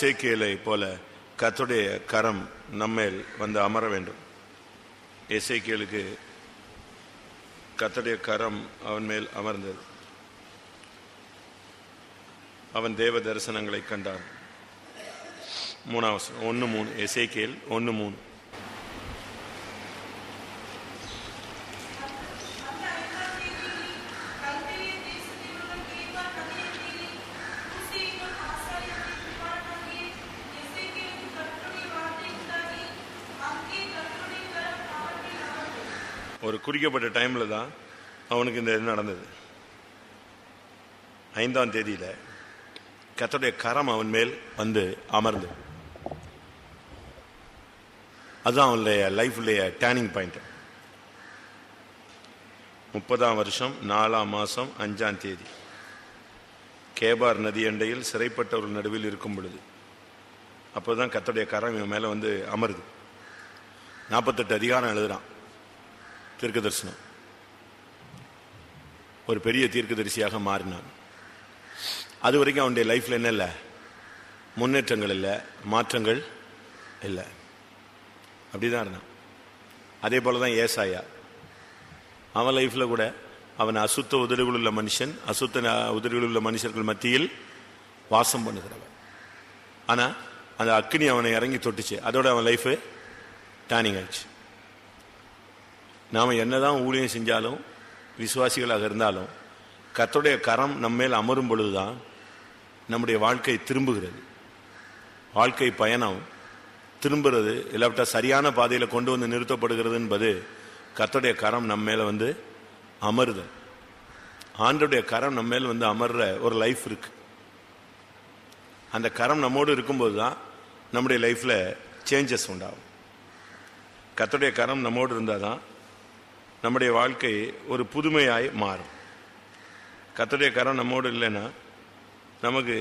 இசைக்கியலை போல கத்துடைய கரம் நம்மேல் வந்து அமர வேண்டும். இசைக்கியலுக்கு கத்துடைய கரம் அவன் மேல் அமர்ந்தது. அவன் தேவ தரிசனங்களை கண்டான். மூணாவது ஒன்று மூணு எசேக்கியல் ஒன்று மூணு. குறிக்கப்பட்ட டைமில் தான் அவனுக்கு இந்த இது நடந்தது. ஐந்தாம் தேதியில் கத்தோடைய கரம் அவன் மேல் வந்து அமர்ந்து. அதுதான் அவனுடைய லைஃப்லேயே டேர்னிங் பாயிண்ட் முப்பதாம் வருஷம் நாலாம் மாதம் அஞ்சாம் தேதி. கேபார் நதி அண்டையில் சிறைப்பட்டவர்கள் நடுவில் இருக்கும் பொழுது அப்போதான் கத்தோடைய கரம் இவன் மேலே வந்து அமருது. நாற்பத்தெட்டு அதிகாரம் எழுதுறான். தீர்க்க தரிசனம் ஒரு பெரிய தீர்க்கதரிசியாக மாறினான். அது வரைக்கும் அவனுடைய லைஃப்ல என்ன இல்லை? முன்னேற்றங்கள் இல்லை மாற்றங்கள் இல்லை. அப்படிதான் இருந்தான். அதே போல தான் ஏசாயா. அவன் லைஃப்ல கூட அவன் அசுத்த உதடுகள் உள்ள மனுஷன் அசுத்த உதடுகள் உள்ள மனுஷர்கள் மத்தியில் வாசம் பண்ணுகிறவன். ஆனா அந்த அக்னி அவனை இறங்கி தொட்டுச்சு. அதோட அவன் லைஃப் டேனிங் ஆயிடுச்சு. நாம் என்னதான் ஊழியம் செஞ்சாலும் விசுவாசிகளாக இருந்தாலும் கத்தோடைய கரம் நம்ம மேல் அமரும் பொழுதுதான் நம்முடைய வாழ்க்கை திரும்புகிறது. வாழ்க்கை பயணம் திரும்புறது இல்லாவிட்டா சரியான பாதையில் கொண்டு வந்து நிறுத்தப்படுகிறது என்பது கத்தோடைய கரம் நம்ம மேலே வந்து அமருது. ஆண்டருடைய கரம் நம்ம மேல் வந்து அமர்ற ஒரு லைஃப் இருக்கு. அந்த கரம் நம்மோடு இருக்கும்போது தான் நம்முடைய லைஃப்பில் சேஞ்சஸ் உண்டாகும். கத்தோடைய கரம் நம்மோடு இருந்தால் தான் நம்முடைய வாழ்க்கை ஒரு புதுமையாய் மாறும். கத்தடைய கரம் நம்மோடு இல்லைன்னா நமக்கு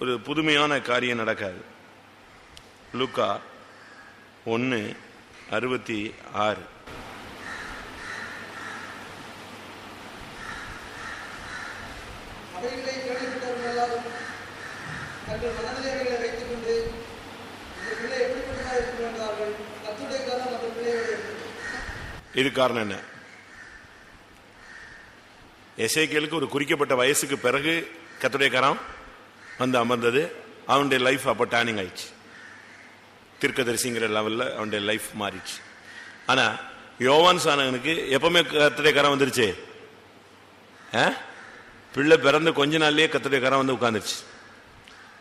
ஒரு புதுமையான காரியம் நடக்காது. லுக்கா ஒன்று அறுபத்தி ஆறு அவைகளை கேள்விப்பட்டவர்கள் எல்லாரும் தங்கள் மனதிலே அவைகளை வைத்துக் கொண்டு இந்த பிள்ளை எப்படிப்பட்டதாக இருக்கும் என்றார்கள் கத்துடைய காலம் அந்த பிள்ளையோடு இருந்தது இது காரணம் என்ன? எசைக்கேலுக்கு ஒரு குறிக்கப்பட்ட வயசுக்கு பிறகு கத்துடைய கரம் வந்து அமர்ந்தது. அவனுடைய லைஃப் அப்போ டேர்னிங் ஆயிடுச்சு. தீர்க்கதரிசிங்கிற லெவலில் அவனுடைய லைஃப் மாறிடுச்சு. ஆனா யோவான் சானகனுக்கு எப்பவுமே கத்துடைய கரம் வந்துருச்சு? ஆ? பிள்ளை பிறந்து கொஞ்ச நாள்லயே கத்துடைய கரம் வந்து உட்காந்துருச்சு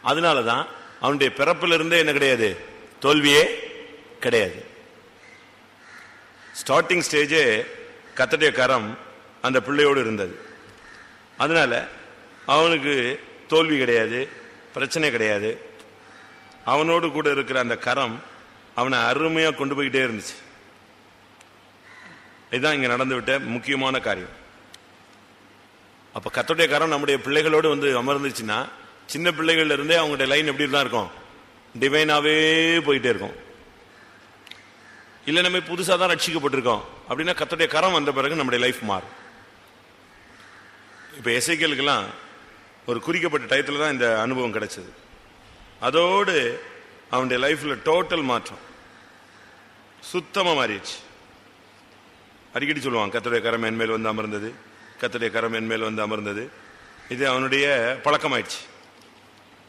அதனால தான் அவனுடைய பிறப்பிலிருந்தே இருந்தே என்ன கிடையாது? தோல்வியே கிடையாது. ஸ்டார்டிங் ஸ்டேஜே கத்தடைய கரம் அந்த பிள்ளையோடு இருந்தது. அதனால அவனுக்கு தோல்வி கிடையாது பிரச்சனை கிடையாது. அவனோடு கூட இருக்கிற அந்த கரம் அவனை அருமையாக கொண்டு போய்கிட்டே இருந்துச்சு. இதுதான் இங்கே நடந்துவிட்ட முக்கியமான காரியம். அப்போ கத்தோடைய கரம் நம்முடைய பிள்ளைகளோடு வந்து அமர்ந்துச்சுன்னா சின்ன பிள்ளைகள்லேருந்தே அவங்களுடைய லைன் எப்படி தான் இருக்கும் டிவைனாகவே போயிட்டே இருக்கும். இல்லை நம்ம புதுசாக தான் ரட்சிக்கப்பட்டிருக்கோம். அப்படின்னா கத்தோடைய கரம் வந்த பிறகு நம்முடைய லைஃப் மாறும். இப்போ எசைக்கலுக்கெல்லாம் ஒரு குறிக்கப்பட்ட டயத்தில் தான் இந்த அனுபவம் கிடைச்சது. அதோடு அவனுடைய லைஃப்பில் டோட்டல் மாற்றம். சுத்தமாக மாறிடுச்சு. அடிக்கடி சொல்லுவான் கத்தோடைய கரம் என்மேல் வந்து அமர்ந்தது கத்தடைய கரம் என்மேல் வந்து அமர்ந்தது. இது அவனுடைய பழக்கமாயிடுச்சு.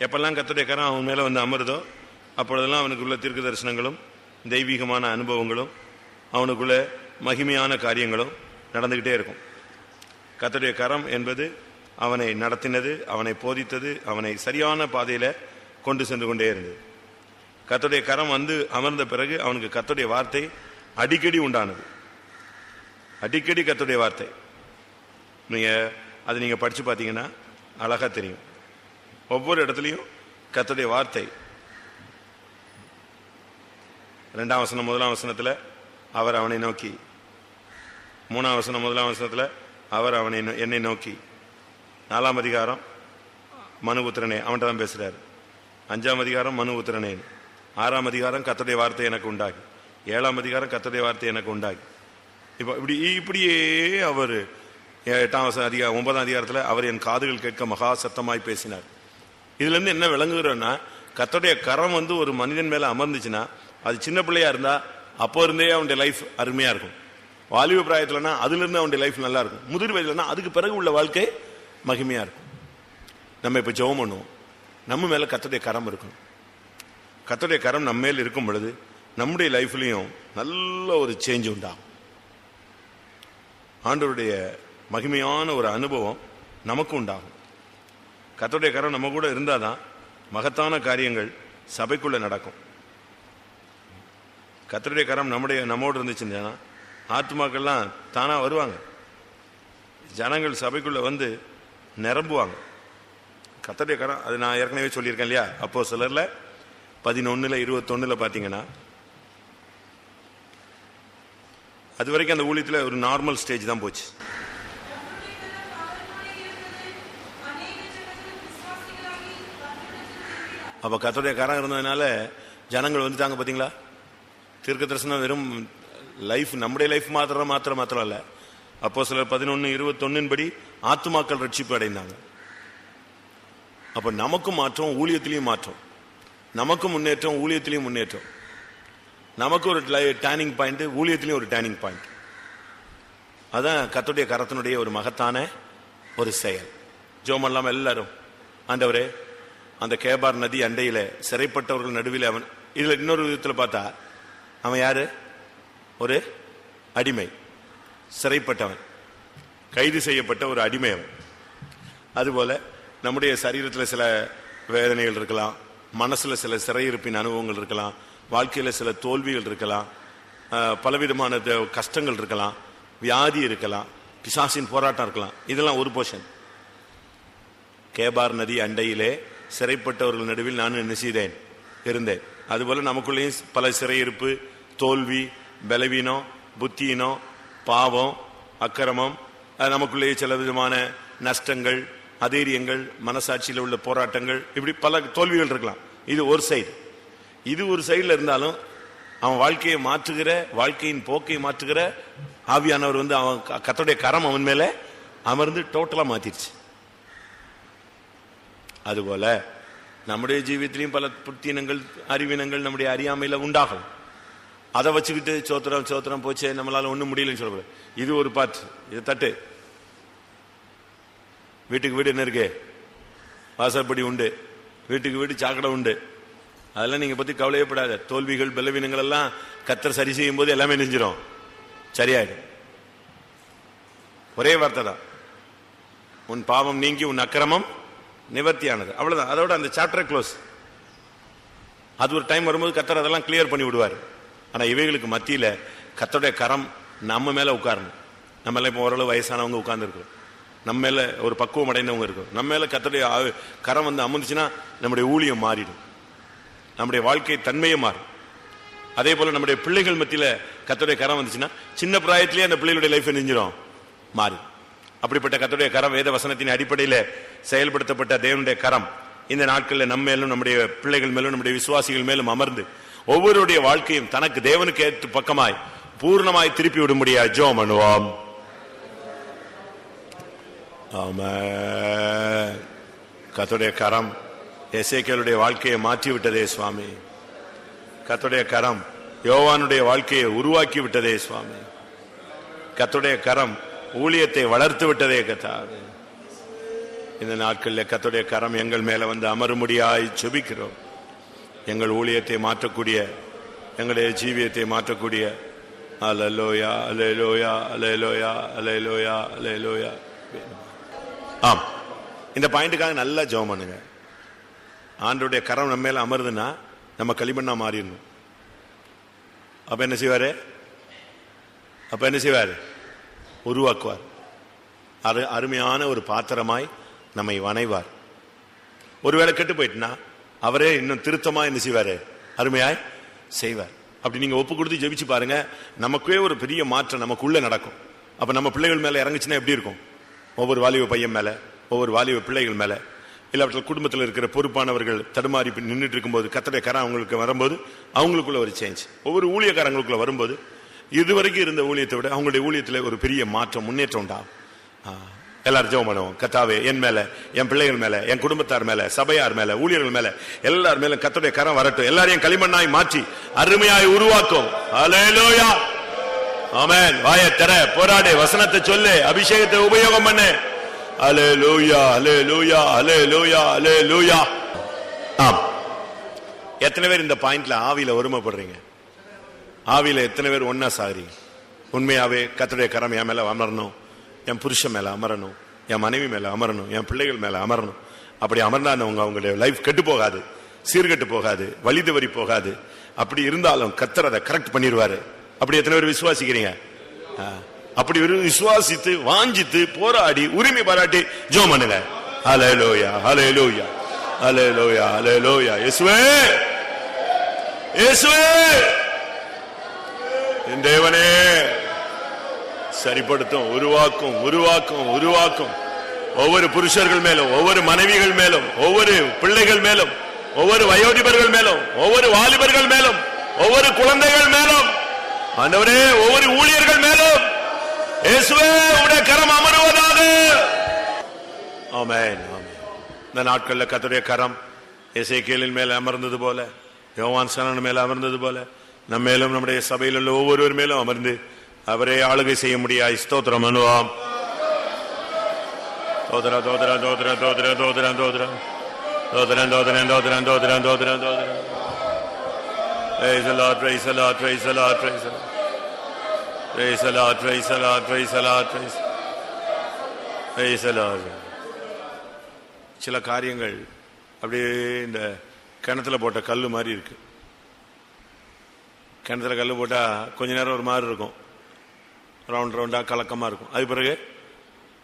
எப்பெல்லாம் கத்தடைய கரம் அவன் மேலே வந்து அமருதோ அப்பொழுதெல்லாம் அவனுக்குள்ள தீர்க்க தரிசனங்களும் தெய்வீகமான அனுபவங்களும் அவனுக்குள்ள மகிமையான காரியங்களும் நடந்துக்கிட்டே இருக்கும். கத்தருடைய கரம் என்பது அவனை நடத்தினது அவனை போதித்தது அவனை சரியான பாதையில் கொண்டு சென்று கொண்டே இருந்தது. கத்தருடைய கரம் வந்து அமர்ந்த பிறகு அவனுக்கு கத்தருடைய வார்த்தை அடிக்கடி உண்டானது. அடிக்கடி கத்தருடைய வார்த்தை. நீங்கள் அது நீங்கள் படித்து பார்த்தீங்கன்னா அழகாக தெரியும். ஒவ்வொரு இடத்துலையும் கத்தருடைய வார்த்தை ரெண்டாம் வசனம் முதலாம் வசனத்தில் அவர் அவனை நோக்கி. மூணாம் வசனம் முதலாம் வசனத்தில் அவர் அவனை நோ- என்னை நோக்கி. நாலாம் அதிகாரம் மனு உத்திரனே அவன்கிட்ட தான் பேசுகிறார் அஞ்சாம் அதிகாரம் மனு ஆறாம் அதிகாரம் கத்தடைய வார்த்தை எனக்கு உண்டாகி. ஏழாம் அதிகாரம் கத்தடைய வார்த்தை எனக்கு உண்டாகி. இப்போ இப்படி இப்படியே அவர் எட்டாம் வசம் அதிகாரம் ஒன்பதாம் அதிகாரத்தில் அவர் என் காதுகள் கேட்க மகா சத்தமாய் பேசினார். இதுலேருந்து என்ன விளங்குகிறோன்னா கத்தடைய கரம் வந்து ஒரு மனிதன் மேலே அமர்ந்துச்சுன்னா அது சின்ன பிள்ளையா இருந்தா அப்போ இருந்தே அவனுடைய லைஃப் அருமையா இருக்கும். வாலிப பிராயத்துலனா அதுல இருந்து அவனுடைய லைஃப் நல்லா இருக்கும். முதிர் வயதுலனா அதுக்கு பிறகு உள்ள வாழ்க்கை மகிமையா இருக்கும். நம்ம இப்ப ஜெபம் பண்ணுவோம். நம்ம மேல கத்தடைய கரம் இருக்கும் கத்தடைய கரம் நம்ம மேல் இருக்கும் பொழுது நம்முடைய லைஃப்லயும் நல்ல ஒரு சேஞ்ச் உண்டாகும். ஆண்டவருடைய மகிமையான ஒரு அனுபவம் நமக்கு உண்டாகும். கத்தோடைய கரம் நம்ம கூட இருந்தாதான் மகத்தான காரியங்கள் சபைக்குள்ள நடக்கும். கத்தருடைய கரம் நம்முடைய நம்மோடு இருந்துச்சுன்னா ஆத்மாக்கள்லாம் தானாக வருவாங்க. ஜனங்கள் சபைக்குள்ளே வந்து நிரம்புவாங்க. கத்தருடைய கரம் அது நான் ஏற்கனவே சொல்லியிருக்கேன் இல்லையா? அப்போ சிலரில் பதினொன்னுல இருபத்தொன்னுல பார்த்தீங்கன்னா அது வரைக்கும் அந்த ஊழியத்தில் ஒரு நார்மல் ஸ்டேஜ் தான் போச்சு. அப்போ கத்தோடைய கரம் இருந்ததுனால ஜனங்கள் வந்துட்டாங்க பார்த்தீங்களா தீர்க்க தரிசனம் வெறும் லைஃப் நம்முடைய லைஃப் மாத்திரம் மாத்திரம் மாத்திரம் இல்லை அப்போ சிலர் பதினொன்னு இருபத்தொன்னின் படி ஆத்துமாக்கள் ரட்சிப்பு அடைந்தாங்க. அப்போ நமக்கும் மாற்றம் ஊழியத்திலையும் மாற்றம். நமக்கும் முன்னேற்றம் ஊழியத்திலையும் முன்னேற்றம். நமக்கு ஒரு டேர்னிங் பாயிண்ட் ஊழியத்திலையும் ஒரு டேர்னிங் பாயிண்ட் அதான் கத்துடைய கரத்தினுடைய ஒரு மகத்தான ஒரு செயல். ஜோமல்லாமல் எல்லாரும் ஆண்டவரே அந்த கேபார் நதி அண்டையில் சிறைப்பட்டவர்கள் நடுவில் அவன் இதில் இன்னொரு விதத்தில் பார்த்தா அவன் யாரு? ஒரு அடிமை. சிறைப்பட்டவன். கைது செய்யப்பட்ட ஒரு அடிமை அவன். அதுபோல நம்முடைய சரீரத்தில் சில வேதனைகள் இருக்கலாம். மனசில் சில சிறையிருப்பின் அனுபவங்கள் இருக்கலாம். வாழ்க்கையில் சில தோல்விகள் இருக்கலாம். பலவிதமான கஷ்டங்கள் இருக்கலாம். வியாதி இருக்கலாம். பிசாசின் போராட்டம் இருக்கலாம். இதெல்லாம் ஒரு போர்ஷன் கேபார் நதி அண்டையிலே சிறைப்பட்டவர்கள் நடுவில் நான் என்ன செய்தேன்? இருந்தேன். அதுபோல் நமக்குள்ளேயும் பல சிறையிருப்பு தோல்வி பலவீனம் புத்தியினம் பாவம் அக்கிரமம் அது நமக்குள்ளேயே சில விதமான நஷ்டங்கள் அதீரியங்கள் மனசாட்சியில் உள்ள போராட்டங்கள் இப்படி பல தோல்விகள் இருக்கலாம். இது ஒரு சைடு. இது ஒரு சைடில் இருந்தாலும் அவன் வாழ்க்கையை மாற்றுகிற வாழ்க்கையின் போக்கை மாற்றுகிற ஆவியானவர் வந்து அவன் கத்தோடைய கரம் அவன் மேலே அமர்ந்து டோட்டலாக மாற்றிடுச்சு அதுபோல் நம்முடைய ஜீவித்திலையும் பல புத்தினங்கள் அறிவினங்கள் நம்முடைய அறியாமையில உண்டாகும். அதை வச்சுக்கிட்டு சோத்திரம் சோத்திரம் போச்சே நம்மளால ஒன்றும் முடியலன்னு சொல்லக்கூடாது இது ஒரு பாட்டு இது தட்டு. வீட்டுக்கு வீடு என்ன இருக்கு? வாசற்படி உண்டு. வீட்டுக்கு வீடு சாக்கடை உண்டு. அதெல்லாம் நீங்க பத்தி கவலையப்படாத தோல்விகள் பலவீனங்கள் எல்லாம் கத்தர் சரி செய்யும் போது எல்லாமே நெஞ்சிடும் சரியாயிடும். ஒரே வார்த்தை தான். உன் பாவம் நீங்கி உன் அக்கிரமம் நிவர்த்தியானது. அவ்வளவுதான். அதோட அந்த சாப்டர் க்ளோஸ் அது ஒரு டைம் வரும்போது கத்தர் அதெல்லாம் கிளியர் பண்ணி விடுவார். ஆனால் இவைகளுக்கு மத்தியில் கத்தருடைய கரம் நம்ம மேலே உட்காரணும். நம்ம எல்லாம் இப்போ ஓரளவு வயசானவங்க உட்காந்துருக்கோம் நம்ம மேலே ஒரு பக்குவம் அடைந்தவங்க இருக்கும். நம்ம மேலே கத்தருடைய கரம் வந்து அமர்ந்துச்சுன்னா நம்முடைய ஊழியம் மாறிடும். நம்முடைய வாழ்க்கை தன்மையை மாறும். அதே போல் நம்முடைய பிள்ளைகள் மத்தியில் கத்தருடைய கரம் வந்துச்சுன்னா சின்ன பிராயத்திலேயே அந்த பிள்ளைகளுடைய லைஃப் நெஞ்சிடும். மாறி அப்படிப்பட்ட கத்துடைய கரம் வேத வசனத்தின் அடிப்படையில செயல்படுத்தப்பட்ட தேவனுடைய கரம் இந்த நாட்களில் நம்ம மேலும் நம்முடைய பிள்ளைகள் மேலும் நம்முடைய விசுவாசிகள் மேலும் அமர்ந்து ஒவ்வொருடைய வாழ்க்கையும் தனக்கு தேவனுக்கு ஏற்று பக்கமாய் பூர்ணமாய் திருப்பி விடும்படியா ஜோ மனுவாம் கத்துடைய கரம் எசேக்கியேலுடைய வாழ்க்கையை மாற்றி விட்டதே சுவாமி. கத்துடைய கரம் யோவானுடைய வாழ்க்கையை உருவாக்கி விட்டதே சுவாமி. கத்துடைய கரம் ஊழியத்தை வளர்த்து விட்டதே கத்தாவே இந்த நாட்களில் கத்துடைய கரம் எங்கள் மேல வந்து அமரும்படியாய் செபிக்கிறோம் எங்கள் ஊழியத்தை மாற்றக்கூடிய எங்களுடைய ஜீவியத்தை மாற்றக்கூடிய. அலலோயா அலையலோயா அலையலோயா அலையலோயா அலையலோயா ஆம். இந்த பாயிண்ட்டுக்காக நல்லா ஜெபம் பண்ணுங்க. ஆண்டுடைய கரம் நம்ம மேல அமருதுன்னா நம்ம களிமண்ணா மாறிடணும். அப்ப என்ன செய்வாரு? அப்ப என்ன செய்வாரு? உருவாக்குவார். அரு அருமையான ஒரு பாத்திரமாய் நம்மை வணைவார். ஒருவேளை கெட்டு போயிட்டுனா அவரே இன்னும் திருத்தமா என்ன செய்வார்? அருமையாய் செய்வார். அப்படி நீங்க ஒப்பு கொடுத்து ஜெபிச்சு பாருங்க நமக்கே ஒரு பெரிய மாற்றம் நமக்குள்ள நடக்கும். அப்ப நம்ம பிள்ளைகள் மேல இறங்குச்சுன்னா எப்படி இருக்கும்? ஒவ்வொரு வாலிப பையன் மேல ஒவ்வொரு வாலிப பிள்ளைகள் மேல. இல்லாவற்றில் குடும்பத்தில் இருக்கிற பொறுப்பானவர்கள் தடுமாறி நின்றுட்டு இருக்கும்போது கத்தடைய கரம் அவங்களுக்கு வரும்போது அவங்களுக்குள்ள ஒரு சேஞ்ச் ஒவ்வொரு ஊழியக்காரங்களுக்குள்ள வரும்போது இதுவரைக்கும் இருந்த ஊழியத்தை விட அவங்களுடைய ஊழியத்தில் ஒரு பெரிய மாற்றம் முன்னேற்றம் உண்டாகும் எல்லாரும் ஜெபம் பண்ணுவோம். கத்தாவே என் மேல என் பிள்ளைகள் மேல என் குடும்பத்தார் மேல சபையார் மேல ஊழியர்கள் மேல எல்லார் மேல கத்தோடைய கரம் வரட்டும். எல்லாரையும் களிமண்ணாய் மாற்றி அருமையாய் உருவாக்கும். அலேலோயா ஆமென் வாய தர போராடு வசனத்தை சொல்லு அபிஷேகத்தை உபயோகம் பண்ணு. அலேலூயா அலேலூயா அலேலூயா அலேலூயா ஆம். எத்தனை பேர் இந்த பாயிண்ட்ல ஆவியில ஒருமைப்படுறீங்க? ஆவியில் எத்தனை பேர் ஒன்னா சாரி உண்மையாவே கத்தருடைய கரம் என் மேல அமரணும். என் புருஷன் மேல அமரணும். என் மனைவி மேலே அமரணும். என் பிள்ளைகள் மேல அமரணும். அப்படி அமர்ந்தானவங்க அவங்களுடைய லைஃப் கெட்டு போகாது. சீர்கெட்டு போகாது. வழி தவறி போகாது. அப்படி இருந்தாலும் கத்தர் அதை கரெக்ட் பண்ணிடுவாரு அப்படி எத்தனை பேர் விசுவாசிக்கிறீங்க? அப்படி ஒரு விசுவாசித்து வாஞ்சித்து போராடி உரிமை பாராட்டி ஜோ பண்ணுங்க. ஹalleluya லோயா ஹalleluya லோயா இயேசுவே! இயேசுவே! என் தேவனே சரிப்படுத்தும் உருவாக்கும் உருவாக்கும் உருவாக்கும். ஒவ்வொரு புருஷர்கள் மேலும் ஒவ்வொரு மனைவிகள் மேலும் ஒவ்வொரு பிள்ளைகள் மேலும் ஒவ்வொரு வயோதிபர்கள் மேலும் ஒவ்வொரு வாலிபர்கள் மேலும் ஒவ்வொரு குழந்தைகள் மேலும். ஆண்டவரே ஒவ்வொரு ஊழியர்கள் மேலும். உடைய கரம் அமருவதாக. ஆமென் இந்த நாட்கள்ல கத்துடைய கரம் எசேக்கியலின் மேல அமர்ந்தது போல யோவான் சனன் மேல அமர்ந்தது போல நம்ம மேலும் நம்முடைய சபையில் உள்ள ஒவ்வொருவர் மேலும் அமர்ந்து அவரே ஆளுகை செய்ய முடியாது ஸ்தோத்திரம் அனுவாம். தோதரா தோதரா தோதரா தோதரா தோதரா தோதரா தோதரன் தோதரன் தோதரன் தோதரன் தோதரன் தோதரன் Praise the Lord, praise the Lord, praise the Lord, praise சில காரியங்கள் அப்படியே இந்த கிணத்துல போட்ட கல்லு மாதிரி இருக்கு. கிணத்துல கல் போட்டால் கொஞ்ச நேரம் ஒரு மாதிரி இருக்கும். ரவுண்ட் ரவுண்டாக கலக்கமாக இருக்கும். அது பிறகு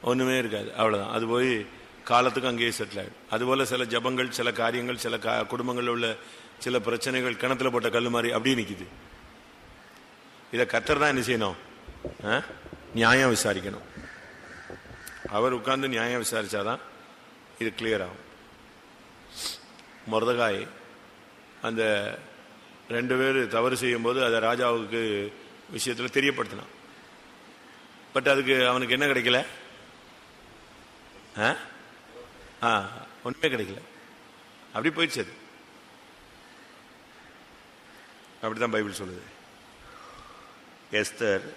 ஒன்றுமே இருக்காது. அவ்வளோதான் அது போய் காலத்துக்கு அங்கேயே செட்டில் ஆகிடும் அதுபோல் சில ஜபங்கள் சில காரியங்கள் சில கா- குடும்பங்களில் உள்ள சில பிரச்சனைகள் கிணத்துல போட்ட கல் மாதிரி அப்படியே நிற்கிது இதை கத்தர் தான் என்ன செய்யணும்? ஆ? நியாயம் விசாரிக்கணும். அவர் உட்கார்ந்து நியாயம் விசாரித்தாதான் இது கிளியர் ஆகும். மொரதகாய் அந்த ரெண்டு பேர் தவறு செய்யும்போது அதை ராஜாவுக்கு விஷயத்தில் தெரியப்படுத்தினான். பட் அதுக்கு அவனுக்கு என்ன கிடைக்கல? ஆ? ஆ, கிடைக்கல. அப்படி போயிடுச்சு அது. அப்படிதான் பைபிள் சொல்லுது. எஸ்தர்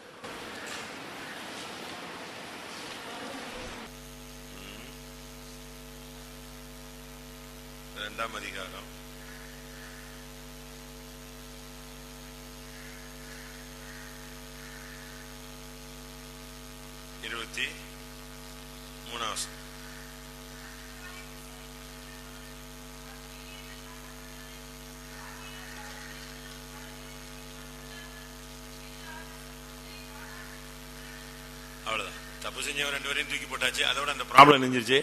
ரெண்டாம் அதிகாரம் இருபத்தி மூணாவது அவ்வளவுதான் தப்பு செஞ்சவன் ரெண்டு பேரையும் தூக்கி போட்டாச்சு. அதோட அந்த ப்ராப்ளம் நெஞ்சிருச்சு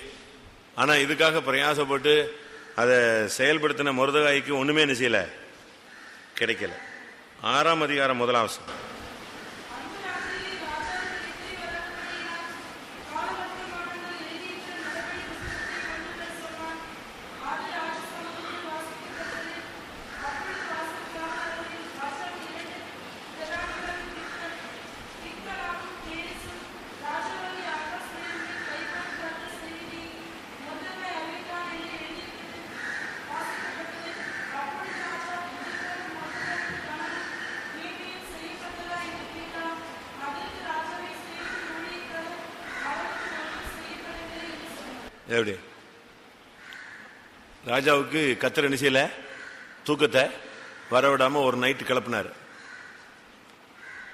ஆனா இதுக்காக பிரயாசப்பட்டு அதை செயல்படுத்தின மருதகாய்க்கு ஒண்ணுமே என்ன செய்யல? கிடைக்கல. ஆறாம் அதிகாரம் முதலாம் அவசியம் எப்படி ராஜாவுக்கு கத்திர நிசையில் தூக்கத்தை வரவிடாம ஒரு நைட்டு கிளப்பினார்.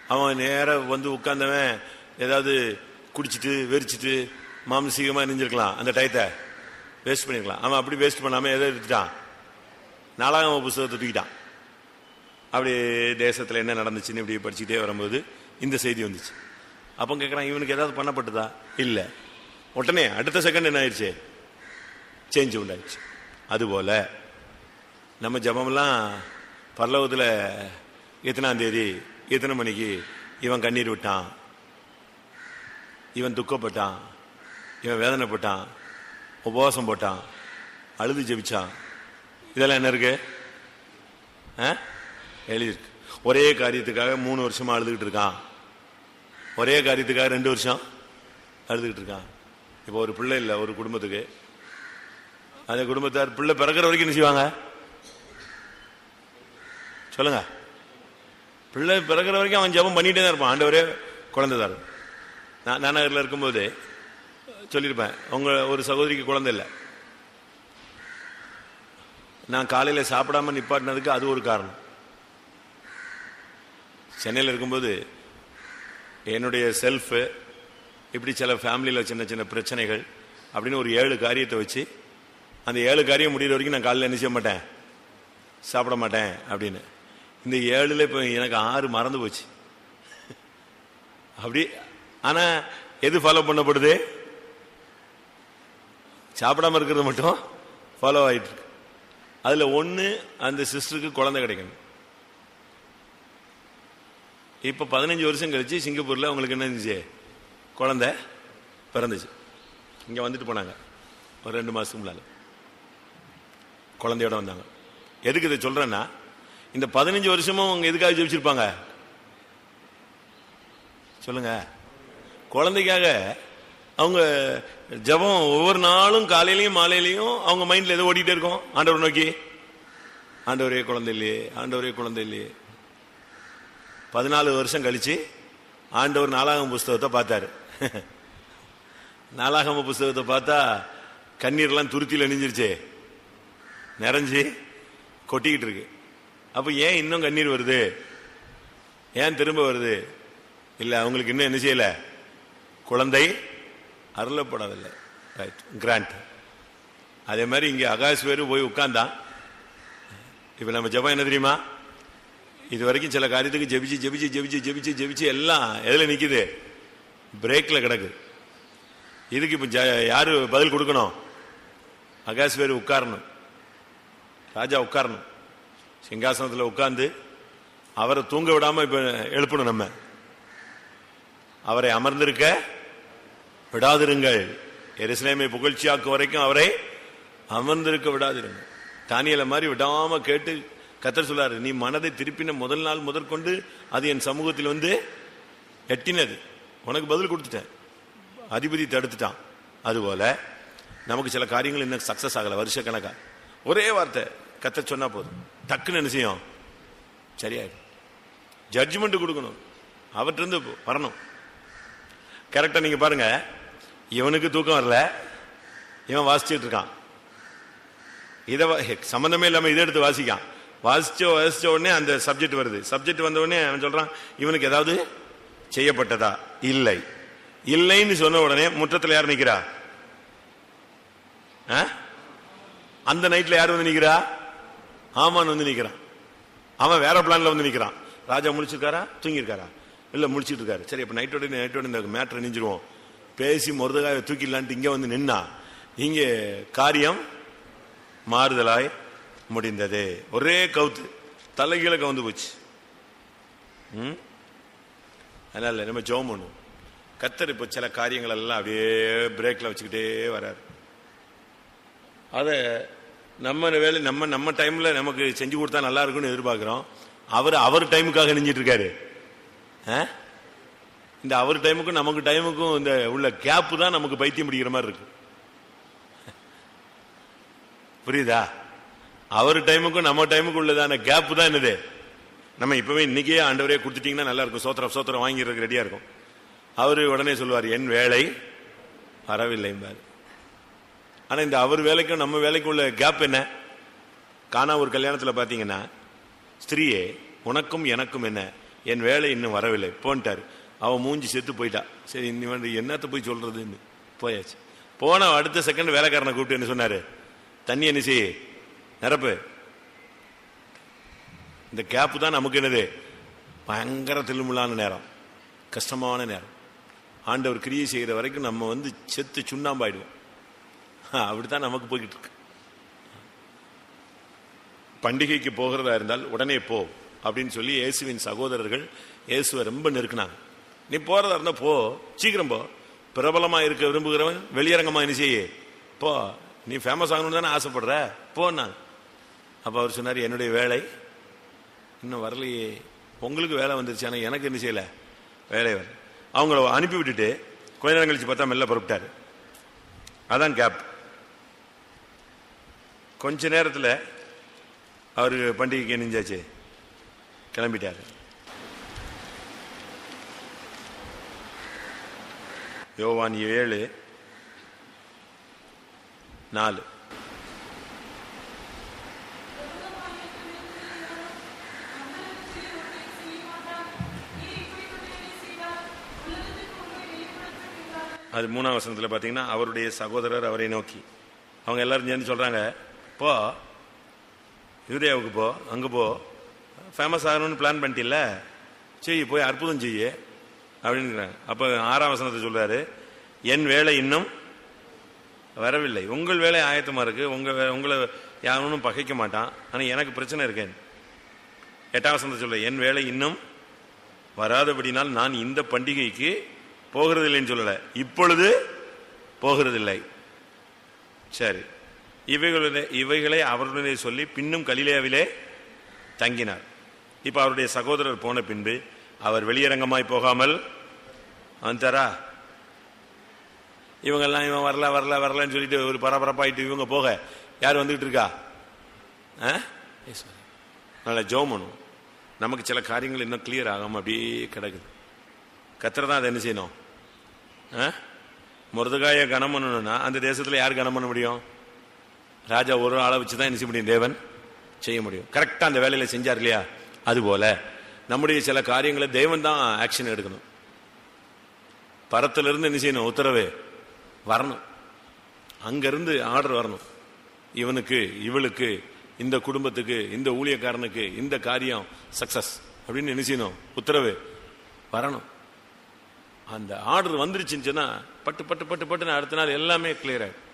அவன் நேராக வந்து உட்கார்ந்தவன் ஏதாவது குடிச்சிட்டு வெறிச்சிட்டு மாம்சீகமாக நெஞ்சிருக்கலாம் அந்த டயத்தை வேஸ்ட் பண்ணிருக்கலாம். அவன் அப்படி வேஸ்ட் பண்ணாமல் எதை எடுத்துட்டான்? நாலாகம புஸ்தகத்தை தூக்கிட்டான். அப்படி தேசத்தில் என்ன நடந்துச்சுன்னு இப்படி படிச்சுக்கிட்டே வரும்போது இந்த செய்தி வந்துச்சு. அப்போ கேட்குறான் இவனுக்கு ஏதாவது பண்ணப்பட்டதா? இல்லை. உடனே அடுத்த செகண்ட் என்ன ஆயிடுச்சு? சேஞ்ச் உண்டாயிடுச்சு. அதுபோல் நம்ம ஜபம்லாம் பரலோகத்தில் எத்தனாம் தேதி எத்தனை மணிக்கு இவன் கண்ணீர் விட்டான் இவன் துக்கப்பட்டான் இவன் வேதனைப்பட்டான் உபவாசம் போட்டான் அழுது ஜெபிச்சான். இதெல்லாம் என்ன இருக்கு? ஆ? எழுதியிருக்கு. ஒரே காரியத்துக்காக மூணு வருஷமா அழுதுகிட்டு இருக்கான். ஒரே காரியத்துக்காக ரெண்டு வருஷம் அழுதுகிட்டு இருக்கான். இப்போ ஒரு பிள்ளை இல்லை ஒரு குடும்பத்துக்கு. அந்த குடும்பத்தார் பிள்ளை பிறக்கிற வரைக்கும் என்ன செய்வாங்க? சொல்லுங்க. பிள்ளை பிறக்கிற வரைக்கும் அவன் ஜெபம் பண்ணிட்டே தான் இருப்பான். ஆண்டவரே குழந்தைதார் நான் நானகரில் இருக்கும்போது சொல்லியிருப்பேன். உங்க ஒரு சகோதரிக்கு குழந்தை இல்லை. நான் காலையில் சாப்பிடாம நிப்பாட்டினதுக்கு அது ஒரு காரணம். சென்னையில் இருக்கும்போது என்னுடைய செல்ஃபு இப்படி சில ஃபேமிலியில் சின்ன சின்ன பிரச்சனைகள் அப்படின்னு ஒரு ஏழு காரியத்தை வச்சு அந்த ஏழு காரியம் முடிகிற வரைக்கும் நான் காலையில் என்ன செய்ய மாட்டேன் சாப்பிட மாட்டேன் அப்படின்னு. இந்த ஏழில் இப்போ எனக்கு ஆறு மறந்து போச்சு. அப்படி ஆனால் எது ஃபாலோ பண்ணப்படுது? சாப்பிடாம இருக்கிறது மட்டும் ஃபாலோ ஆகிட்டு இருக்கு. ஒன்று அந்த சிஸ்டருக்கு குழந்தை கிடைக்கணும். இப்போ பதினஞ்சு வருஷம் கழிச்சு சிங்கப்பூரில் அவங்களுக்கு என்ன இருந்துச்சு? குழந்தை பிறந்துச்சு. இங்கே வந்துட்டு போனாங்க. ஒரு ரெண்டு மாதத்துக்கு முன்னால். குழந்தையோட வந்தாங்க. எதுக்கு இதை சொல்றேன்னா இந்த பதினஞ்சு வருஷமும் அவங்க எதுக்காக ஜெபிச்சிருப்பாங்க? சொல்லுங்க. குழந்தைக்காக அவங்க ஜெபம் ஒவ்வொரு நாளும் காலையிலையும் மாலையிலையும் அவங்க மைண்ட்ல எது ஓடிட்டே இருக்கும். ஆண்டவர் நோக்கி. ஆண்டவரே குழந்தை இல்லையே ஆண்டவரே குழந்தை இல்லையே. பதினாலு வருஷம் கழிச்சு ஆண்டவர் நாலாகம் புஸ்தகத்தை பார்த்தாரு. நாலாகம புஸ்தகத்தை பார்த்தா கண்ணீர்லாம் துருத்தியில் அணிஞ்சிருச்சே நிறைஞ்சு கொட்டிக்கிட்டு இருக்கு. அப்போ ஏன் இன்னும் கண்ணீர் வருது? ஏன் திரும்ப வருது? இல்லை அவங்களுக்கு இன்னும் என்ன செய்யலை? குழந்தை அருளப்படவில்லை. ரைட் கிராண்ட் அதே மாதிரி இங்கே அகாஷ் பேர் போய் உட்கார்ந்தான். இப்போ நம்ம ஜெபம் என்ன தெரியுமா? இது வரைக்கும் சில காரியத்துக்கு ஜெபிச்சு ஜெபிச்சு ஜெபிச்சு ஜெபிச்சு ஜெபிச்சு எல்லாம் எதில் நிற்கிது பிரேக்கில் கிடக்கு. இதுக்கு இப்போ ஜ- யார் பதில் கொடுக்கணும்? அகாஷ் பேர் உட்காரணும். ராஜா உட்காரணும். சிங்காசனத்தில் உட்கார்ந்து அவரை தூங்க விடாம இப்ப எழுப்பணும் நம்ம. அவரை அமர்ந்திருக்க விடாதிருங்கள். எரிசிலேமை புகழ்ச்சியாக்கும் வரைக்கும் அவரை அமர்ந்திருக்க விடாதிருங்கள். தானியலை மாதிரி விடாம கேட்டு கத்தர் சொல்லாரு நீ மனதை திருப்பின முதல் நாள் முதற்கொண்டு அது என் சமூகத்தில் வந்து எட்டினது. உனக்கு பதில் கொடுத்துட்டேன். அதிபதி தடுத்துட்டான். அதுபோல நமக்கு சில காரியங்கள் இன்னும் சக்சஸ் ஆகல வருஷ கணக்கா ஒரே வார்த்தை. கத்த சொன்னா போதும். டக்குன்னு என்ன செய்யும்? சரியாயிடும். ஜட்ஜ்மெண்ட் கொடுக்கணும். அவர்கிட்ட இருந்து வரணும். கரெக்டா நீங்க பாருங்க. இவனுக்கு தூக்கம் வரல. இவன் வாசிச்சுட்டு இருக்கான். இதை சம்மந்தமே சம்பந்தமே இல்லாம இதை எடுத்து வாசிக்கான். வாசிச்ச வாசிச்ச உடனே அந்த சப்ஜெக்ட் வருது. சப்ஜெக்ட் வந்த உடனே அவன் சொல்றான் இவனுக்கு ஏதாவது செய்யப்பட்டதா? இல்லை. இல்லைன்னு சொன்ன உடனே முற்றத்தில் யார் நிக்கிறா? ஆ? அந்த நைட்ல யார் வந்து நிக்கிறா? ஆமான் வந்து நிக்கிறான். அவன் வேற பிளான்ல வந்து நிக்கிறான். ராஜா முழிச்சிருக்காரா? தூங்கியிருக்காரா? இல்ல முடிச்சிட்டு இருக்காரு சரி இப்ப நைட்டோட நைட்டோட இந்த மேட்ரை நெஞ்சிருவோம் பேசி முருதகாய தூக்கிடலான்ட்டு இங்க வந்து நின்னா இங்கே காரியம் மாறுதலாய் முடிந்தது. ஒரே கவுத்து. தலைகீழ கவுந்து போச்சு. ம்? அதனால நம்ம ஜோம் பண்ணுவோம். கத்தர் இப்போ சில காரியங்கள் எல்லாம் அப்படியே பிரேக்ல வச்சுக்கிட்டே வராரு. அதை நம்ம வேலை நம்ம நம்ம டைம்ல நமக்கு செஞ்சு கொடுத்தா நல்லா இருக்கும்னு எதிர்பார்க்கிறோம். அவர் அவர் டைமுக்காக நெஞ்சிட்டு இருக்காரு. ஆ? இந்த அவர் டைமுக்கும் நமக்கு டைமுக்கும் இந்த உள்ள கேப்பு தான் நமக்கு பைத்தியம் பிடிக்கிற மாதிரி இருக்கு. புரியுதா? அவர் டைமுக்கும் நம்ம டைமுக்கும் உள்ளதான கேப்பு தான் என்னது? நம்ம இப்பவே இன்னைக்கே ஆண்டவரே கொடுத்துட்டீங்கன்னா நல்லா இருக்கும். சோத்திரம் சோத்திரம் வாங்கிறதுக்கு ரெடியா இருக்கும். அவரு உடனே சொல்லுவார் என் வேலை வரவில்லை ஆனால் இந்த அவர் வேலைக்கும் நம்ம வேலைக்கும் உள்ள கேப் என்ன? காணா ஒரு கல்யாணத்தில் பார்த்தீங்கன்னா ஸ்திரீயே உனக்கும் எனக்கும் என்ன? என் வேலை இன்னும் வரவில்லை. போன்ட்டார். அவன் மூஞ்சி செத்து போயிட்டா. சரி இனி என்னத்தை போய் சொல்கிறதுன்னு போயாச்சு. போன அடுத்த செகண்ட் வேலைக்காரனை கூப்பிட்டு என்ன சொன்னார். தண்ணி என்ன செய்ய? நிரப்பு. இந்த கேப்பு தான் நமக்கு என்னது? பயங்கர திருமுலான நேரம். கஷ்டமான நேரம். ஆண்டவர் கிரியை செய்கிற வரைக்கும் நம்ம வந்து செத்து சுண்ணாம்பாயிடுவோம். அப்படித்தான் நமக்கு போய்கிட்டு இருக்கு. பண்டிகைக்கு போகிறதா இருந்தால் உடனே போ அப்படின்னு சொல்லி இயேசுவின் சகோதரர்கள் இயேசுவை ரொம்ப நெருக்கினாங்க. நீ போறதா இருந்தா போ சீக்கிரம் போ. பிரபலமா இருக்க விரும்புகிறவன் வெளியரங்கமா என்ன செய்ய? போ. நீ ஃபேமஸ் ஆகணும்னு தானே ஆசைப்படுற? போனாங்க அப்ப அவர் சொன்னார் என்னுடைய வேலை இன்னும் வரலையே. உங்களுக்கு வேலை வந்துருச்சு ஆனால் எனக்கு என்ன செய்யலை? வேலை வரல. அவங்கள அனுப்பி விட்டுட்டு கொஞ்ச நேரம் கழிச்சு பார்த்தா மெல்ல புறப்பட்டார். அதான் கேப் கொஞ்ச நேரத்தில் அவரு பண்டிகைக்கு நெஞ்சாச்சு கிளம்பிட்டாரு. யோவான் ஏழு நாலு. அது மூணாம் வசனத்தில் பார்த்தீங்கன்னா அவருடைய சகோதரர் அவரை நோக்கி. அவங்க எல்லாரும் சேர்ந்து சொல்கிறாங்க போ. யூரியாவுக்கு போ அங்கே போ. ஃபேமஸ் ஆகணும்னு பிளான் பண்ணிட்டில்ல? செய்ய போய் அற்புதம் செய்ய அப்படின்னு அப்போ ஆறாம் வசனத்தை சொல்கிறாரு என் வேலை இன்னும் வரவில்லை. உங்கள் வேலை ஆயத்தமாக இருக்குது உங்கள் வே- உங்களை யாரும் பகைக்க மாட்டான். ஆனால் எனக்கு பிரச்சனை இருக்கேன். எட்டாம் வசனத்தை சொல்ல என் வேலை இன்னும் வராதபடினால் நான் இந்த பண்டிகைக்கு போகிறதில்லைன்னு சொல்லலை. இப்பொழுது போகிறதில்லை. சரி. இவைகளுடைய இவைகளை அவருடனே சொல்லி பின்னும் கலிலேயாவிலே தங்கினார். இப்போ அவருடைய சகோதரர் போன பின்பு அவர் வெளியரங்கமாய் போகாமல் வந்தாரா இவங்கெல்லாம் இவன் வரல வரல வரலன்னு சொல்லிட்டு ஒரு பரபரப்பாயிட்டு இவங்க போக. யார் வந்துகிட்டு இருக்கா? ஆ? நல்லா ஜோமனும் நமக்கு சில காரியங்கள் இன்னும் கிளியர் ஆகாமல் அப்படியே கிடக்குது. கத்திர தான் அதை என்ன செய்யணும்? ஆ? கனம் பண்ணணும்னா அந்த தேசத்தில் யார் கனம் பண்ண முடியும்? ராஜா ஒரு ஆளை வச்சு தான் என்ன செய்ய முடியும் தேவன்? செய்ய முடியும். கரெக்டாக அந்த வேலையில் செஞ்சார் இல்லையா? அதுபோல நம்முடைய சில காரியங்களை தெய்வம் தான் ஆக்ஷன் எடுக்கணும். பரத்திலிருந்து என்ன செய்யணும்? உத்தரவு. வரணும். அங்கிருந்து ஆர்டர் வரணும். இவனுக்கு இவளுக்கு இந்த குடும்பத்துக்கு இந்த ஊழியக்காரனுக்கு இந்த காரியம் சக்சஸ் அப்படின்னு என்ன செய்யணும்? உத்தரவு. வரணும். அந்த ஆர்டர் வந்துருச்சுன்னு பட்டு பட்டு பட்டு பட்டுன்னு அடுத்த நாள் எல்லாமே கிளியர் ஆகிடும்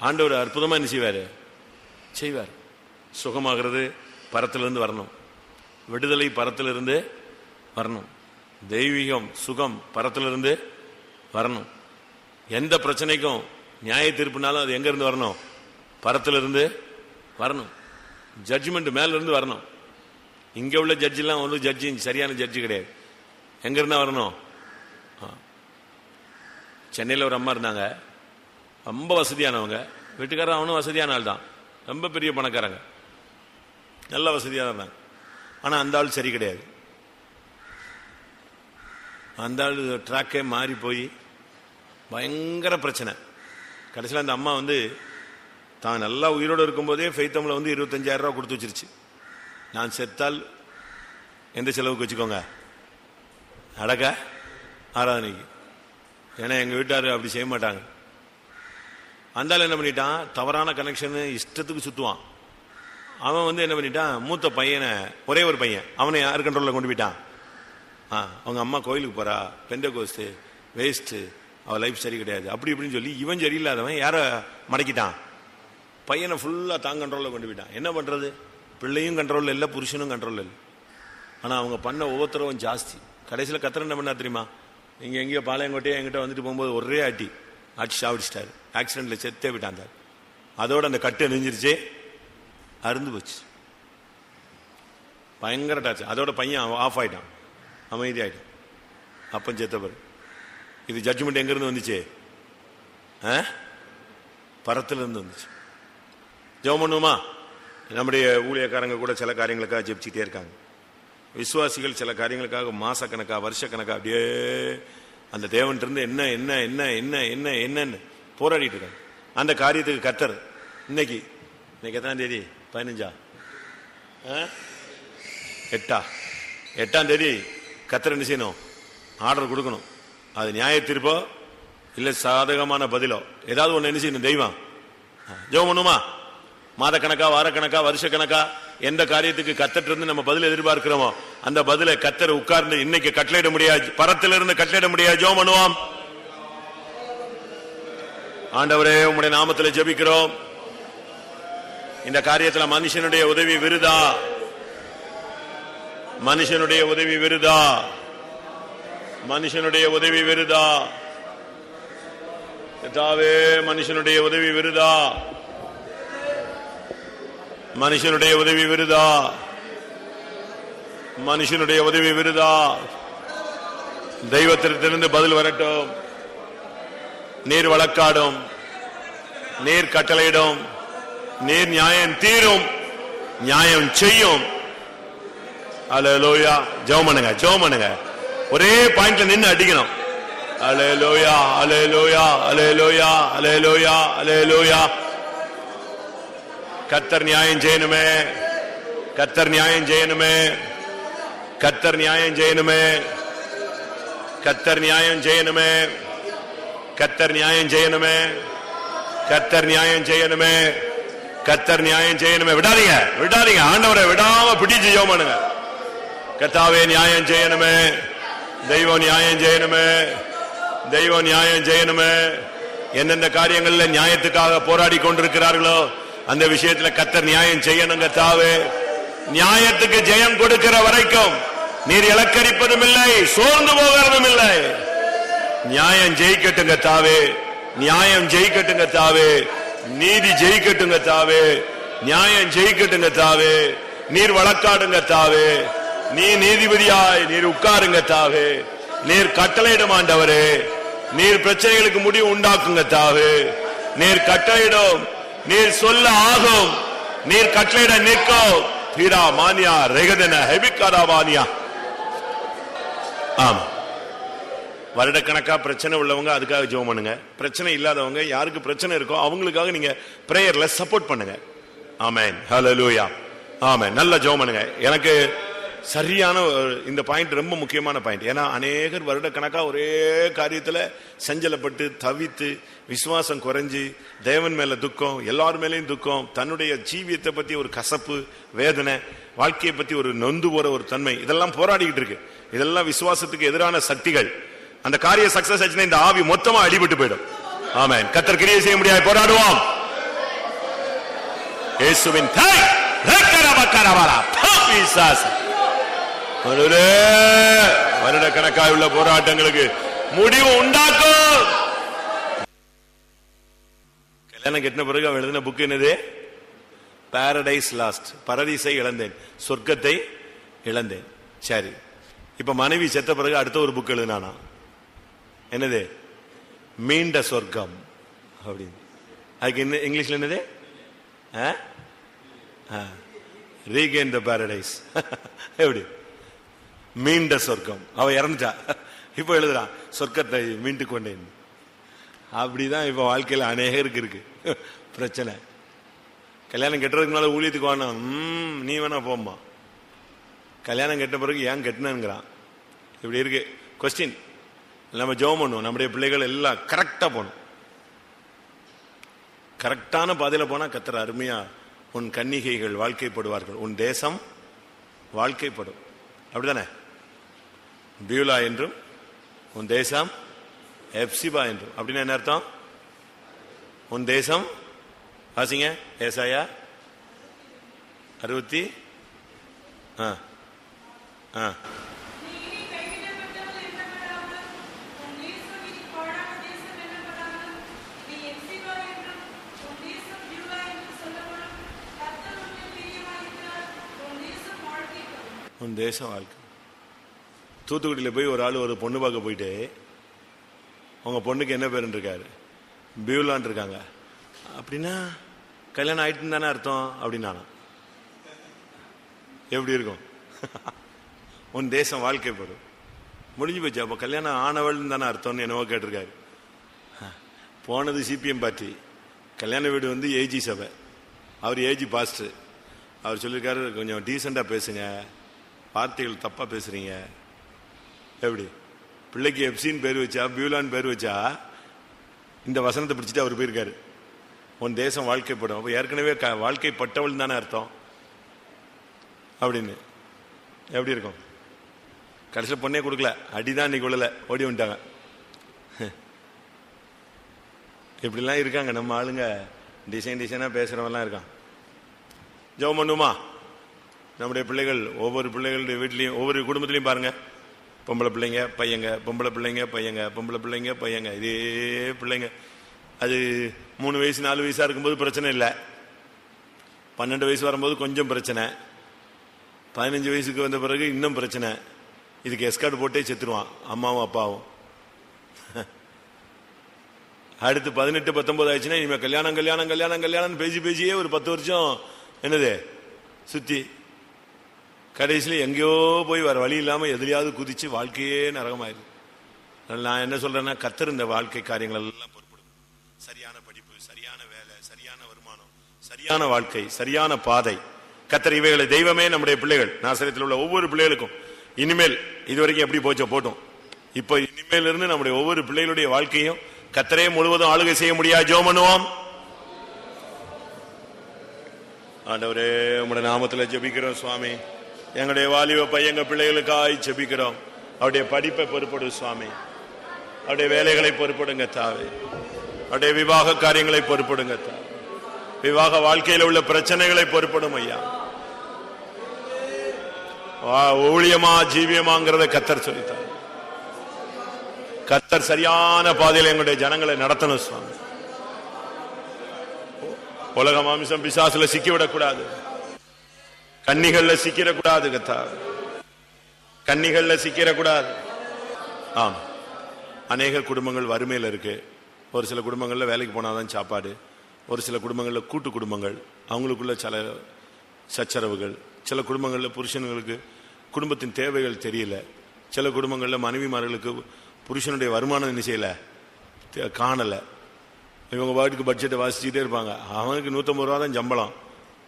ஆண்டவர் அற்புதமாக என்ன செய்வார்? செய்வார். சுகமாகிறது பரத்திலிருந்து வரணும். விடுதலை பரத்திலிருந்து வரணும். தெய்வீகம் சுகம் பரத்திலிருந்து வரணும். எந்த பிரச்சனைக்கும் நியாய தீர்ப்புனாலும் அது எங்கேருந்து வரணும்? பரத்திலிருந்து வரணும். ஜட்ஜ்மெண்ட் மேலேருந்து வரணும். இங்கே உள்ள ஜட்ஜெலாம் ஒன்றும் வந்து ஜட்ஜி சரியான ஜட்ஜி கிடையாது. எங்கேருந்தா வரணும்? ஆ. ஒரு அம்மா இருந்தாங்க. ரொம்ப வசதியானவங்க. வீட்டுக்காரன் அவனும் வசதியான ஆள் தான். ரொம்ப பெரிய பணக்காரங்க. நல்ல வசதியாக இருந்தாங்க ஆனால் அந்த ஆள் சரி கிடையாது. அந்த ஆள் ட்ராக்கே மாறி போய் பயங்கர பிரச்சனை. கடைசியில் அந்த அம்மா வந்து தான் நல்லா உயிரோடு இருக்கும்போதே ஃபெய்த்தமில் வந்து இருபத்தஞ்சாயிரம் ரூபா கொடுத்து வச்சிருச்சு. நான் செத்தால் எந்த செலவுக்கு வச்சுக்கோங்க? அடக்க ஆராதனைக்கு. ஏன்னா எங்கள் வீட்டார் அப்படி செய்ய மாட்டாங்க. அந்தாலும் என்ன பண்ணிட்டான்? தவறான கனெக்ஷன் இஷ்டத்துக்கு சுற்றுவான் அவன் வந்து என்ன பண்ணிட்டான்? மூத்த பையனை ஒரே ஒரு பையன் அவனை யார் கண்ட்ரோலில் கொண்டு போயிட்டான்? ஆ அவங்க அம்மா கோயிலுக்கு போறா பெண்டை கோஸ்ட்டு வேஸ்ட்டு அவள் லைஃப் சரி கிடையாது. அப்படி இப்படின்னு சொல்லி இவன் சரியில்லாதவன் யாரை மடக்கிட்டான்? பையனை ஃபுல்லாக தான் கண்ட்ரோலில் கொண்டு போயிட்டான். என்ன பண்ணுறது பிள்ளையும் கண்ட்ரோலில் இல்லை புருஷனும் கண்ட்ரோலில் இல்லை. ஆனால் அவங்க பண்ண ஒவ்வொருத்தரவும் ஜாஸ்தி. கடைசியில் கத்திர என்ன பண்ணா தெரியுமா? நீங்கள் எங்கேயோ பாளையங்கோட்டையோ என்கிட்ட வந்துட்டு போகும்போது ஒரே ஆட்டி அடிச்சு சாப்பிடிச்சிட்டாரு ஆக்சிடெண்ட்டில் செத்தே விட்டான் அதோட அந்த கட்டு நெஞ்சிருச்சு. அருந்து போச்சு. பயங்கர டாச்சு அதோட பையன் ஆஃப் ஆயிட்டான். அமைதியாகிட்டான் அப்பன் செத்தவர் இது ஜட்ஜ்மெண்ட் எங்கிருந்து வந்துச்சு? ஆ? பரத்திலிருந்து வந்துச்சு. ஜெபம் பண்ணுவோமா? நம்முடைய ஊழியக்காரங்க கூட சில காரியங்களுக்காக ஜெபிச்சுட்டே இருக்காங்க. விசுவாசிகள் சில காரியங்களுக்காக மாசக்கணக்கா வருஷக்கணக்கா அப்படியே அந்த தேவன் இருந்து என்ன என்ன என்ன என்ன என்ன என்னன்னு போராடிட்டு இருக்காங்க அந்த காரியத்துக்கு கத்தர் இன்னைக்கு இன்னைக்கு எத்தனாம் தேதி? பதினஞ்சா? ஆ? எட்டா? எட்டாம் தேதி கத்தர் என்ன செய்யணும்? ஆர்டர் கொடுக்கணும். அது நியாய தீர்ப்போ இல்லை சாதகமான பதிலோ? ஏதாவது ஒன்று என்ன செய்யணும் தெய்வம்? ஜெபம் பண்ணுமா? மாதக்கணக்கா வாரக்கணக்கா வருஷக்கணக்கா? எந்த காரியத்துக்கு கத்தட்டிருந்து நம்ம பதில் எதிர்பார்க்கிறோமோ அந்த பதிலை கத்தரை உட்கார்ந்து இன்னைக்கு கட்டளையிட முடியாது பரத்திலிருந்து கட்டளையிட முடியாது. ஜோம் பண்ணுவோம். ஆண்டவரே உம்முடைய நாமத்தில் ஜெபிக்கிறோம். இந்த காரியத்தில் மனுஷனுடைய உதவி விருதா? மனுஷனுடைய உதவி விருதா? மனுஷனுடைய உதவி விருதா? கர்த்தாவே மனுஷனுடைய உதவி விருதா? மனுஷனுடைய உதவி விருதா? மனுஷனுடைய உதவி விருதா? தெய்வத்திலிருந்து பதில் வரட்டும். நீர் வழக்காடும் நீர் கட்டளையிடும் நீர் நியாயம் தீரும் நியாயம் செய்யும். அலலோயா ஜெபம் பண்ணுங்க ஜெபம் பண்ணுங்க. ஒரே பாயிண்ட்ல நின்று அடிக்கணும். Alleluia alleluia alleluia alleluia alleluia கத்தர் நியாயம் செய்யணுமே. கத்தர் நியாயம் செய்யணுமே. கத்தர் நியாயம் செய்யணுமே. கத்தர் நியாயம் செய்யணுமே. கத்தர் நியாயம் செய்யணுமே. கத்தர் நியாயம் செய்யணுமே. கத்தர் நியாயம் செய்யணுமே. விடாதீங்க. விடாதீங்க. ஆண்டவரை விடாம பிடிச்சு ஜெபம் பண்ணுங்க. கத்தாவே நியாயம் செய்யணுமே. தெய்வம் நியாயம் செய்யணுமே. தெய்வம் நியாயம் செய்யணுமே. எந்தெந்த காரியங்கள்ல நியாயத்துக்காக போராடி கொண்டிருக்கிறார்களோ அந்த விஷயத்துல கத்தர் நியாயம் செய்யணும் கத்தாவே. நியாயத்துக்கு ஜெயம் கொடுக்கிற வரைக்கும் நீர் இலக்கரிப்பதும் இல்லை சோர்ந்து போகிறதும் இல்லை. நியாயம் ஜெயிக்கட்டுங்க தாவே. நியாயம் ஜெயிக்கட்டுங்க தாவே. நீதி ஜெயிக்கட்டுங்க தாவே. நியாயம் ஜெயிக்கட்டுங்க தாவே. நீர் வழக்காடுங்க தாவே. நீ நீதிபதியாய் நீர் உட்காருங்க தாவே. நீர் கட்டளையிடும் ஆண்டவரே. நீர் பிரச்சனைகளுக்கு முடிவு உண்டாக்குங்க தாவே. நீர் கட்டளையிடும். நீர் சொல்ல ஆகும். நீர் கட்டளையிட நிற்கும். தீரா மானியா ரெகதன ஹெபிகாரா மானியா. ஆமா வருடக்கணக்காக பிரச்சனை உள்ளவங்க அதுக்காக ஜோம் பண்ணுங்க. பிரச்சனை இல்லாதவங்க யாருக்கு பிரச்சனை இருக்கோ அவங்களுக்காக நீங்க பிரேயர்ல சப்போர்ட் பண்ணுங்க. ஹலோ லூயா ஆமாம் நல்ல ஜோம் பண்ணுங்க. எனக்கு சரியான இந்த பாயிண்ட் ரொம்ப முக்கியமான பாயிண்ட் ஏன்னா அநேகர் வருடக்கணக்காக ஒரே காரியத்தில் சஞ்சலப்பட்டு தவித்து விசுவாசம் குறைஞ்சி தேவன் மேலே துக்கம் எல்லார் மேலேயும் துக்கம் தன்னுடைய ஜீவியத்தை பற்றி ஒரு கசப்பு வேதனை வாழ்க்கையை பற்றி ஒரு நொந்து போகிற ஒரு தன்மை இதெல்லாம் போராடிக்கிட்டு இருக்கு. இதெல்லாம் விசுவாசத்துக்கு எதிரான சக்திகள். அந்த காரிய சக்சஸ் ஆச்சுன்னா இந்த ஆவி மொத்தமா அடிபட்டு போயிடும். ஆமென். கத்தர் கிரியை செய்ய முடியாது. போராடுவோம். இயேசுவின் தாய். வருடக்கணக்காய் உள்ள போராட்டங்களுக்கு முடிவு உண்டாக்கும். கல்யாணம் கட்டின பிறகு அவன் எழுதின புக் என்னது? பாரடைஸ் லாஸ்ட் பரதீசை இழந்தேன். சொர்க்கத்தை இழந்தேன். சரி. இப்ப மனைவி செத்த பிறகு அடுத்த ஒரு புக் எழுதினானா? என்னது? மீண்ட சொர்க்கம். அப்படின்னு. அதுக்கு என்ன இங்கிலீஷ்ல என்னது? ரீகெயின் த பாரடைஸ். எப்படி? மீண்ட சொர்க்கம். அவ இறந்துட்டா. இப்போ எழுதுறான் சொர்க்கத்தை மீண்டு கொண்டேன். அப்படிதான் இப்போ வாழ்க்கையில் அநேகருக்கு இருக்கு. பிரச்சனை. கல்யாணம் கெட்டுறதுக்கு மேலே ஊழியத்துக்கு வானா ம் நீ வேணா போம்மா. கல்யாணம் கெட்ட பிறகு ஏன் கட்டினங்கிறான். இப்படி இருக்கு. கொஸ்டின் நம்ம ஜெபம் பண்ணுவோம். நம்முடைய பிள்ளைகள் எல்லாம் கரெக்டாக போகணும். கரெக்டான பாதையில் போனால் கத்துற அருமையா உன் கன்னிகைகள் வாழ்க்கைப்படுவார்கள். உன் தேசம் வாழ்க்கைப்படும். அப்படிதானே? பியூலா என்றும் உன் தேசம் எப்சிபா என்றும். அப்படின்னா என்ன அர்த்தம்? உன் தேசம் வாசிங்க ஏசாயா அறுபத்தி ஆ ஆ நீ இனி கைவிடப்பட்டவள் எண்ணப்படாமல், உன் தேசம் இனி பாழான தேசம் எண்ணப்படாமல், நீ எப்சிபா என்றும், உன் தேசம் பியூலா என்றும் சொல்லப்படும். கர்த்தர் உன்மேல் பிரியமாயிருக்கிறார், உன் தேசம் வாழ்க்கைப்படும். உன் தேசம் வாழ்க்கை. தூத்துக்குடியில் போய் ஒரு ஆள் ஒரு பொண்ணு பார்க்க போயிட்டு அவங்க பொண்ணுக்கு என்ன பேருன்னு இருக்காரு? பியூலான் இருக்காங்க. அப்படின்னா கல்யாணம் ஆயிட்டுன்னு தானே அர்த்தம் அப்படின்னானா? எப்படி இருக்கும்? உன் தேசம் வாழ்க்கை வாழ்க்கைப்படும் முடிஞ்சு போச்சு. அப்போ கல்யாணம் ஆனவள்னு தானே அர்த்தம்னு என்னவோ கேட்டிருக்காரு. போனது சிபிஎம் பார்ட்டி கல்யாண வீடு வந்து ஏஜி சபை. அவர் ஏஜி பாஸ்டர் அவர் சொல்லியிருக்காரு கொஞ்சம் டீசெண்டாக பேசுங்க. வார்த்தைகள் தப்பாக பேசுறீங்க. எப்படி? பிள்ளைக்கு எப்சின்னு பேர் வச்சா பியூலான்னு பேர் வச்சா இந்த வசனத்தை பிடிச்சிட்டு அவர் போயிருக்காரு. உன் தேசம் வாழ்க்கைப்படும். அப்போ ஏற்கனவே க- வாழ்க்கைப்பட்டவள் தானே அர்த்தம். அப்படின்னு. எப்படி இருக்கும்? கடைசியில் பொண்ணே கொடுக்கல. அடிதான் இன்னைக்கு விழல ஓடி வந்துட்டாங்க. இப்படிலாம் இருக்காங்க நம்ம ஆளுங்க. டிசைன் டிசைனாக பேசுகிறவெல்லாம் இருக்கான். ஜெபம் பண்ணுமா நம்முடைய பிள்ளைகள் ஒவ்வொரு பிள்ளைகளுடைய வீட்லேயும் ஒவ்வொரு குடும்பத்திலையும் பாருங்க. பொம்பளை பிள்ளைங்க பையங்க பொம்பளை பிள்ளைங்க பையங்க பொம்பளை பிள்ளைங்க பையங்க. இதே பிள்ளைங்க. அது மூணு வயசு நாலு வயசாக இருக்கும்போது பிரச்சனை இல்லை. பன்னெண்டு வயசு வரும்போது கொஞ்சம் பிரச்சனை. பதினஞ்சு வயசுக்கு வந்த பிறகு இன்னும் பிரச்சனை. இதுக்கு எஸ்கார்டு போட்டே செத்துருவான் அம்மாவும் அப்பாவும். அடுத்து பதினெட்டு பத்தொன்பது ஆயிடுச்சுன்னா இனிமேல் கல்யாணம் கல்யாணம் கல்யாணம் கல்யாணம் பேசி பேசியே ஒரு பத்து வருஷம் என்னது சுற்றி கடைசியில் எங்கேயோ போய் வர வழி இல்லாம எதுலயாவது குதிச்சு வாழ்க்கையே நரகமாயிருது நான் என்ன சொல்றேன்னா கத்தர் இந்த வாழ்க்கை காரியங்கள் எல்லாம் பொறுப்படும் சரியான படிப்பு சரியான வேலை சரியான வருமானம் சரியான வாழ்க்கை சரியான பாதை. கத்தர் இவைகளை தெய்வமே நம்முடைய பிள்ளைகள். நாசரத்தில் உள்ள ஒவ்வொரு பிள்ளைகளுக்கும் இனிமேல் இதுவரைக்கும் எப்படி போச்சோ போட்டோம். இப்போ இனிமேல் இருந்து நம்முடைய ஒவ்வொரு பிள்ளைகளுடைய வாழ்க்கையும் கத்தரே முழுவதும் ஆளுகை செய்ய முடியாது ஜோ பண்ணுவோம். ஆண்டவரே உங்களுடைய நாமத்துல ஜபிக்கிறோம் சுவாமி. எங்களுடைய வாலிப பையங்க பிள்ளைகளுக்காய் செபிக்கிறோம் அவருடைய படிப்பை பொறுப்படு சுவாமி. அவருடைய வேலைகளை பொறுப்படுங்க தாவே. அவருடைய விவாக காரியங்களை பொறுப்படுங்க தாவே விவாக வாழ்க்கையில உள்ள பிரச்சனைகளை பொறுப்படும் ஐயா. வா- ஊழியமா ஜீவியமாங்கிறத கத்தர் சொல்லித்தார். கத்தர் சரியான பாதையில் எங்களுடைய ஜனங்களை நடத்தணும் சுவாமி. உலக மாமிசம் பிசாசுல சிக்கிவிடக்கூடாது. கன்னிகள்ல சிக்கிடக்கூடாது கத்தா கன்னிகள்ல சிக்கிடக்கூடாது ஆம். அநேக குடும்பங்கள் வறுமையில் இருக்கு. ஒரு சில குடும்பங்களில் வேலைக்கு போனாதான் சாப்பாடு. ஒரு சில குடும்பங்களில் கூட்டு குடும்பங்கள். அவங்களுக்குள்ள சில சச்சரவுகள். சில குடும்பங்களில் புருஷன்களுக்கு குடும்பத்தின் தேவைகள் தெரியல. சில குடும்பங்களில் மனைவிமார்களுக்கு புருஷனுடைய வருமானம் என்ன செய்யல? காணலை. இவங்க பாட்டுக்கு பட்ஜெட்டை வாசிச்சுட்டே இருப்பாங்க. அவனுக்கு நூற்றம்பது ரூபா தான் சம்பளம்.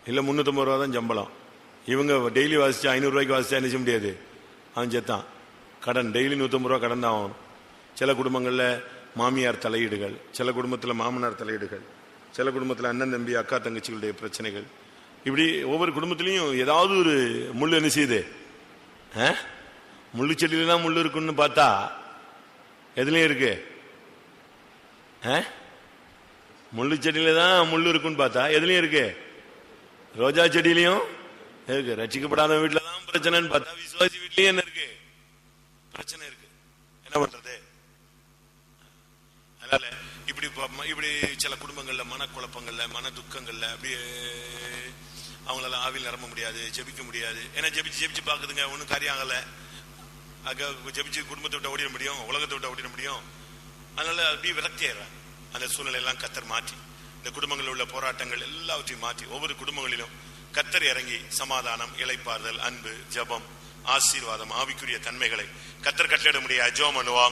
இல்லை முந்நூற்றம்பது ரூபா தான் சம்பளம். இவங்க டெய்லி வாசிச்சு ஐநூறுரூவாய்க்கு வாசிச்சா என்ன செய்ய முடியாது? அவன் செத்தான் கடன் டெய்லி நூற்றம்பது ரூபா கடன் தான் ஆகணும். சில குடும்பங்களில் மாமியார் தலையீடுகள் சில குடும்பத்தில் மாமனார் தலையீடுகள் சில குடும்பத்தில் அண்ணன் தம்பி அக்கா தங்கச்சிகளுடைய பிரச்சனைகள். இப்படி ஒவ்வொரு குடும்பத்திலையும் ஏதாவது ஒரு முள் என்ன செய்யுது? ஆ? முள்ளு செடியிலாம் முள் இருக்குன்னு பார்த்தா எதுலேயும் இருக்கு? ஆ? முள்ளு செடியில தான் முள் இருக்குன்னு பார்த்தா எதுலேயும் இருக்கு? ரோஜா செடியிலையும் இருக்கு. ரட்சிக்கப்படாத வீட்டுல தான் பிரச்சனைன்னு பார்த்தா விசுவாசி வீட்லயும் என்ன இருக்கு? பிரச்சனை இருக்கு. என்ன பண்றது? அதனால இப்படி இப்படி சில குடும்பங்கள்ல மனக்குழப்பங்கள்ல மன துக்கங்கள்ல அப்படியே அவங்களால ஆவியில் நிரம்ப முடியாது ஜெபிக்க முடியாது. ஏன்னா ஜெபிச்சு ஜெபிச்சு பாக்குதுங்க ஒன்னும் காரியம் ஆகல அங்க ஜெபிச்சு குடும்பத்தை விட்டு ஓடிட முடியும் உலகத்தை விட்டு ஓடிட முடியும். அதனால அப்படியே விரக்தியாயிடுறாங்க. அந்த சூழ்நிலை எல்லாம் கத்தர் மாற்றி இந்த குடும்பங்களில் உள்ள போராட்டங்கள் எல்லாவற்றையும் மாற்றி ஒவ்வொரு குடும்பங்களிலும் கத்தர் இறங்கி சமாதானம் இளைப்பாறுதல் அன்பு ஜெபம் ஆசீர்வாதம் ஆவிக்குரிய தன்மைகளை கத்தர் கட்டளிட முடியாது ஜோம் பண்ணுவோம்.